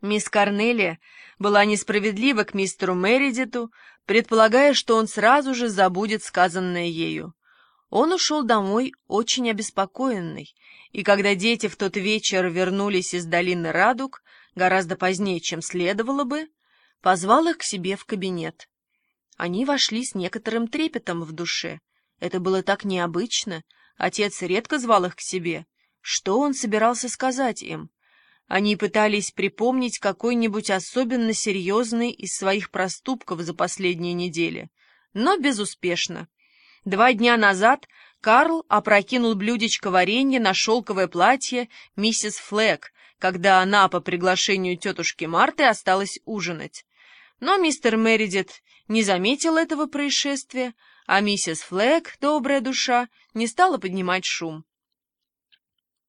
Мисс Корнелия была несправедлива к мистеру Мередиту, предполагая, что он сразу же забудет сказанное ею. Он ушел домой очень обеспокоенный, и когда дети в тот вечер вернулись из долины Радуг, гораздо позднее, чем следовало бы, позвал их к себе в кабинет. Они вошли с некоторым трепетом в душе. Это было так необычно. Отец редко звал их к себе. Что он собирался сказать им? Они пытались припомнить какой-нибудь особенно серьезный из своих проступков за последние недели, но безуспешно. Два дня назад Карл опрокинул блюдечко варенья на шелковое платье миссис Флэг, когда она по приглашению тетушки Марты осталась ужинать. Но мистер Мередит не заметил этого происшествия, а миссис Флэг, добрая душа, не стала поднимать шум.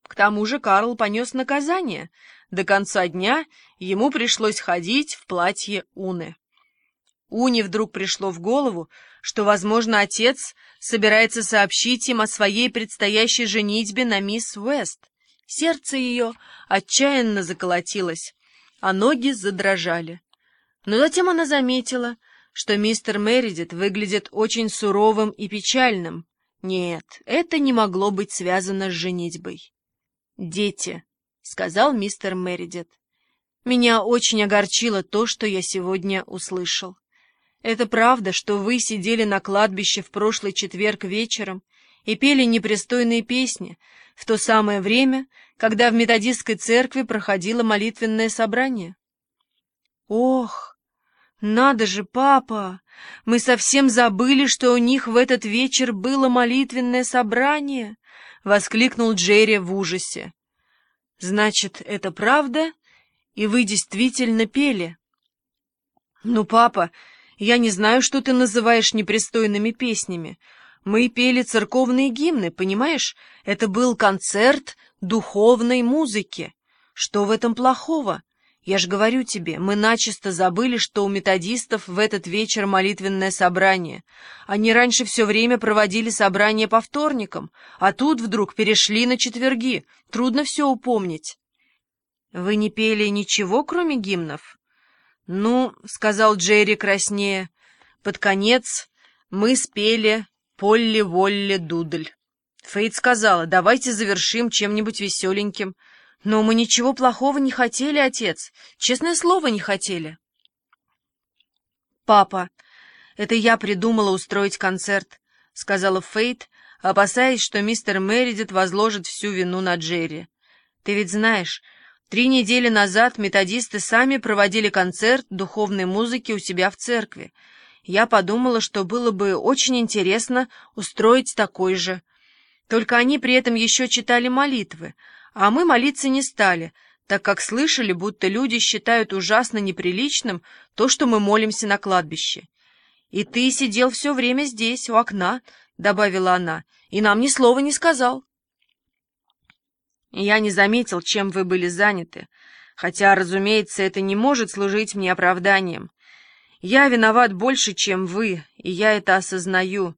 К тому же Карл понес наказание. До конца дня ему пришлось ходить в платье Уны. Уне вдруг пришло в голову, что, возможно, отец собирается сообщить им о своей предстоящей женитьбе на мисс Уэст. Сердце ее отчаянно заколотилось, а ноги задрожали. Но затем она заметила, что мистер Мередит выглядит очень суровым и печальным. Нет, это не могло быть связано с женитьбой. «Дети», — сказал мистер Мередит. «Меня очень огорчило то, что я сегодня услышал. Это правда, что вы сидели на кладбище в прошлый четверг вечером и пели непристойные песни в то самое время, когда в методистской церкви проходило молитвенное собрание?» «Ох, надо же, папа! Мы совсем забыли, что у них в этот вечер было молитвенное собрание!» — воскликнул Джерри в ужасе. «Значит, это правда, и вы действительно пели?» «Ну, папа, я не знаю, что ты называешь непристойными песнями. Мы пели церковные гимны, понимаешь? Это был концерт духовной музыки. Что в этом плохого? Я же говорю тебе, мы начисто забыли, что у методистов в этот вечер молитвенное собрание. Они раньше все время проводили собрания по вторникам, а тут вдруг перешли на четверги. Трудно все упомнить. Вы не пели ничего, кроме гимнов? Ну, — сказал Джерри краснее, — под конец мы спели «Полли-волли дудль». Фейт сказала, давайте завершим чем-нибудь веселеньким — но мы ничего плохого не хотели, отец. Честное слово, не хотели. Папа, это я придумала устроить концерт, сказала Фейт, опасаясь, что мистер Мередит возложит всю вину на Джерри. Ты ведь знаешь, три недели назад методисты сами проводили концерт духовной музыки у себя в церкви. Я подумала, что было бы очень интересно устроить такой же. Только они при этом еще читали молитвы, а мы молиться не стали, так как слышали, будто люди считают ужасно неприличным то, что мы молимся на кладбище. «И ты сидел все время здесь, у окна», — добавила она, — «и нам ни слова не сказал». Я не заметил, чем вы были заняты, хотя, разумеется, это не может служить мне оправданием. Я виноват больше, чем вы, и я это осознаю.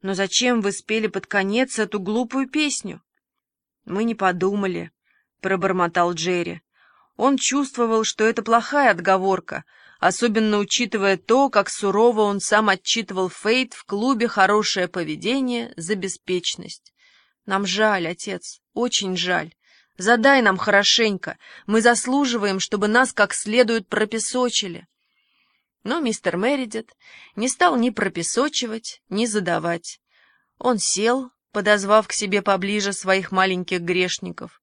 Но зачем вы спели под конец эту глупую песню? «Мы не подумали», — пробормотал Джерри. Он чувствовал, что это плохая отговорка, особенно учитывая то, как сурово он сам отчитывал Фейт в клубе «Хорошее поведение» за беспечность. «Нам жаль, отец, очень жаль. Задай нам хорошенько. Мы заслуживаем, чтобы нас как следует пропесочили». Но мистер Мередит не стал ни пропесочивать, ни задавать. Он сел, подозвав к себе поближе своих маленьких грешников,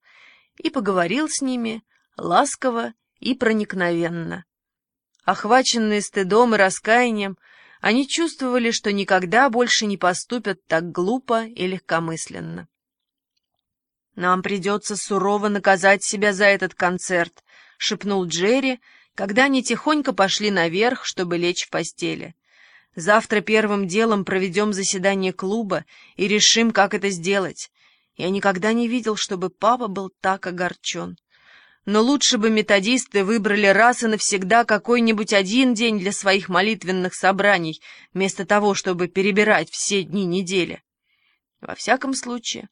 и поговорил с ними ласково и проникновенно. Охваченные стыдом и раскаянием, они чувствовали, что никогда больше не поступят так глупо и легкомысленно. «Нам придется сурово наказать себя за этот концерт», — шепнул Джерри, когда они тихонько пошли наверх, чтобы лечь в постели. Завтра первым делом проведем заседание клуба и решим, как это сделать. Я никогда не видел, чтобы папа был так огорчен. Но лучше бы методисты выбрали раз и навсегда какой-нибудь один день для своих молитвенных собраний, вместо того, чтобы перебирать все дни недели. Во всяком случае,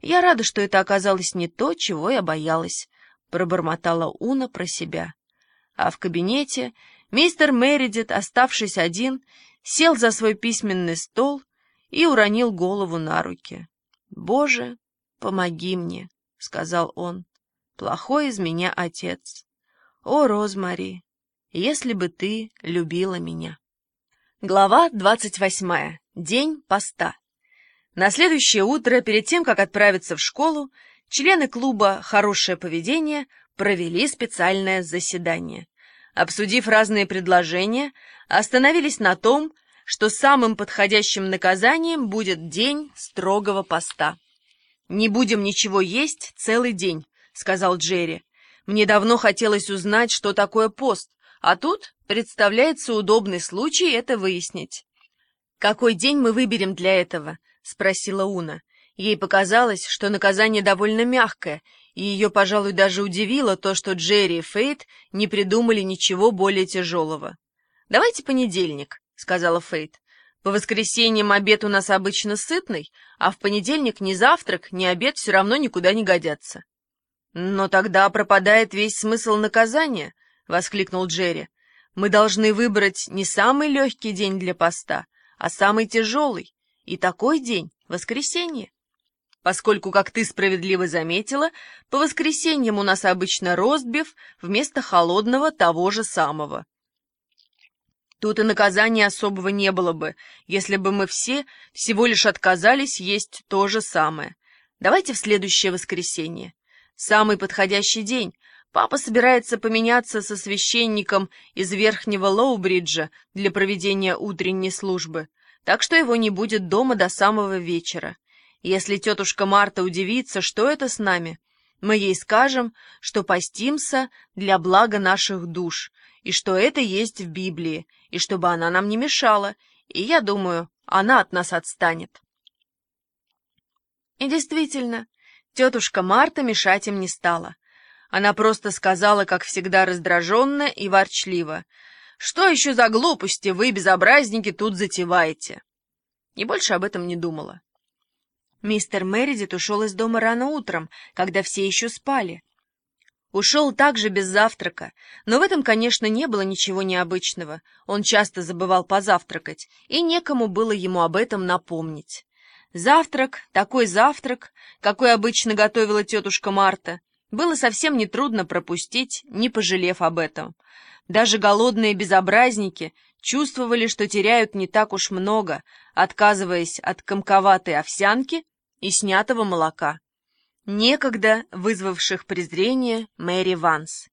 я рада, что это оказалось не то, чего я боялась, — пробормотала Уна про себя. А в кабинете мистер Мередит, оставшись один, сел за свой письменный стол и уронил голову на руки. «Боже, помоги мне», — сказал он, — «плохой из меня отец. О, Розмари, если бы ты любила меня». Глава двадцать восьмая. День поста. На следующее утро, перед тем, как отправиться в школу, члены клуба «Хорошее поведение» провели специальное заседание. Обсудив разные предложения, остановились на том, что самым подходящим наказанием будет день строгого поста. «Не будем ничего есть целый день», — сказал Джерри. «Мне давно хотелось узнать, что такое пост, а тут представляется удобный случай это выяснить». «Какой день мы выберем для этого?» — спросила Уна. Ей показалось, что наказание довольно мягкое, и ее, пожалуй, даже удивило то, что Джерри и Фейт не придумали ничего более тяжелого. «Давайте понедельник», — сказала Фейт. «По воскресеньям обед у нас обычно сытный, а в понедельник ни завтрак, ни обед все равно никуда не годятся». «Но тогда пропадает весь смысл наказания», — воскликнул Джерри. «Мы должны выбрать не самый легкий день для поста, а самый тяжелый, и такой день — воскресенье. Поскольку, как ты справедливо заметила, по воскресеньям у нас обычно ростбиф вместо холодного того же самого. Тут и наказания особого не было бы, если бы мы все всего лишь отказались есть то же самое. Давайте в следующее воскресенье. Самый подходящий день. Папа собирается поменяться со священником из Верхнего Лоубриджа для проведения утренней службы, так что его не будет дома до самого вечера. Если тетушка Марта удивится, что это с нами, мы ей скажем, что постимся для блага наших душ, и что это есть в Библии, и чтобы она нам не мешала, и, я думаю, она от нас отстанет. И действительно, тетушка Марта мешать им не стала. Она просто сказала, как всегда, раздраженно и ворчливо, «Что еще за глупости вы, безобразники, тут затеваете?» И больше об этом не думала. Мистер Мередит ушел из дома рано утром, когда все еще спали. Ушел также без завтрака, но в этом, конечно, не было ничего необычного. Он часто забывал позавтракать, и некому было ему об этом напомнить. Завтрак, такой завтрак, какой обычно готовила тетушка Марта, было совсем нетрудно пропустить, не пожалев об этом. Даже голодные безобразники чувствовали, что теряют не так уж много, отказываясь от комковатой овсянки и снятого молока, некогда вызвавших презрение Мэри Ванс.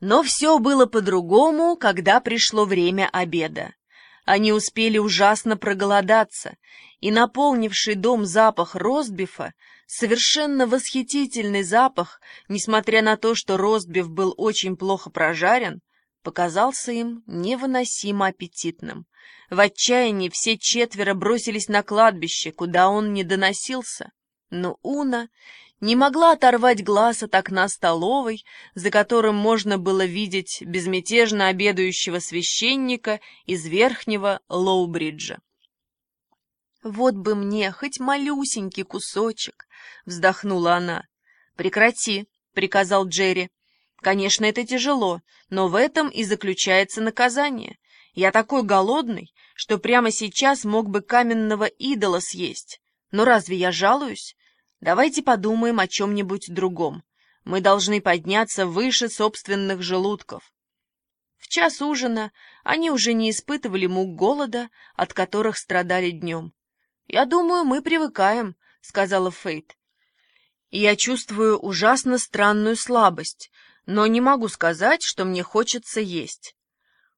Но все было по-другому, когда пришло время обеда. Они успели ужасно проголодаться, и наполнивший дом запах ростбифа, совершенно восхитительный запах, несмотря на то, что ростбиф был очень плохо прожарен, показался им невыносимо аппетитным. В отчаянии все четверо бросились на кладбище, куда он не доносился. Но Уна не могла оторвать глаз от окна столовой, за которым можно было видеть безмятежно обедающего священника из верхнего Лоубриджа. «Вот бы мне хоть малюсенький кусочек!» — вздохнула она. «Прекрати!» — приказал Джерри. Конечно, это тяжело, но в этом и заключается наказание. Я такой голодный, что прямо сейчас мог бы каменного идола съесть. Но разве я жалуюсь? Давайте подумаем о чем-нибудь другом. Мы должны подняться выше собственных желудков. В час ужина они уже не испытывали мук голода, от которых страдали днем. «Я думаю, мы привыкаем», — сказала Фейт. «Я чувствую ужасно странную слабость, но не могу сказать, что мне хочется есть.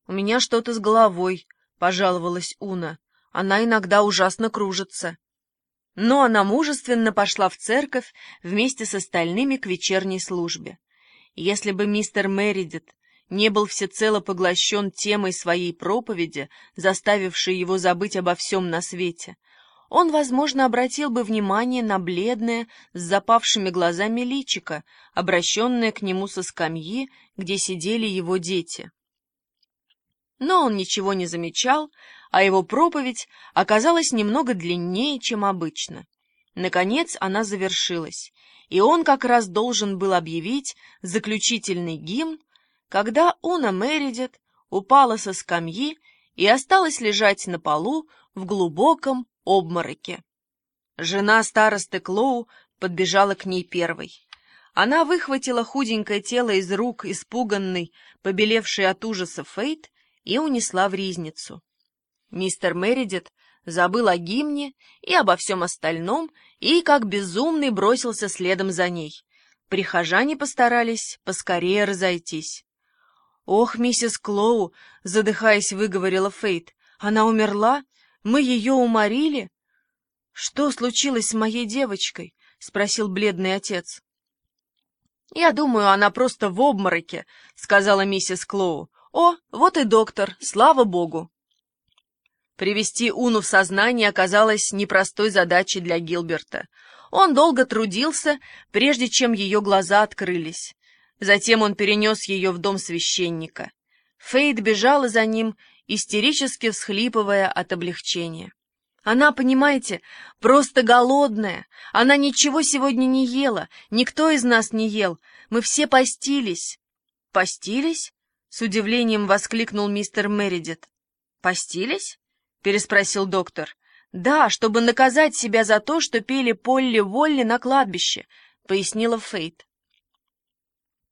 У меня что-то с головой, — пожаловалась Уна. Она иногда ужасно кружится. Но она мужественно пошла в церковь вместе с остальными к вечерней службе. Если бы мистер Мередит не был всецело поглощен темой своей проповеди, заставившей его забыть обо всем на свете, он, возможно, обратил бы внимание на бледное, с запавшими глазами личико, обращенное к нему со скамьи, где сидели его дети. Но он ничего не замечал, а его проповедь оказалась немного длиннее, чем обычно. Наконец она завершилась, и он как раз должен был объявить заключительный гимн, когда Уна Мередит упала со скамьи и осталась лежать на полу в глубоком обмороке. Жена старосты Клоу подбежала к ней первой. Она выхватила худенькое тело из рук испуганной, побелевшей от ужаса Фейт, и унесла в ризницу. Мистер Мередит забыл о гимне и обо всем остальном, и, как безумный, бросился следом за ней. Прихожане постарались поскорее разойтись. «Ох, миссис Клоу!» — задыхаясь, выговорила Фейт. «Она умерла? Мы ее уморили?» «Что случилось с моей девочкой?» — спросил бледный отец. «Я думаю, она просто в обмороке», — сказала миссис Клоу. «О, вот и доктор, слава богу!» Привести Уну в сознание оказалось непростой задачей для Гилберта. Он долго трудился, прежде чем ее глаза открылись. Затем он перенес ее в дом священника. Фейд бежала за ним, истерически всхлипывая от облегчения. Она, понимаете, просто голодная. Она ничего сегодня не ела, никто из нас не ел. Мы все постились. Постились? С удивлением воскликнул мистер Мередит. Постились? Переспросил доктор. Да, чтобы наказать себя за то, что пели Полли Волли на кладбище, пояснила Фейт.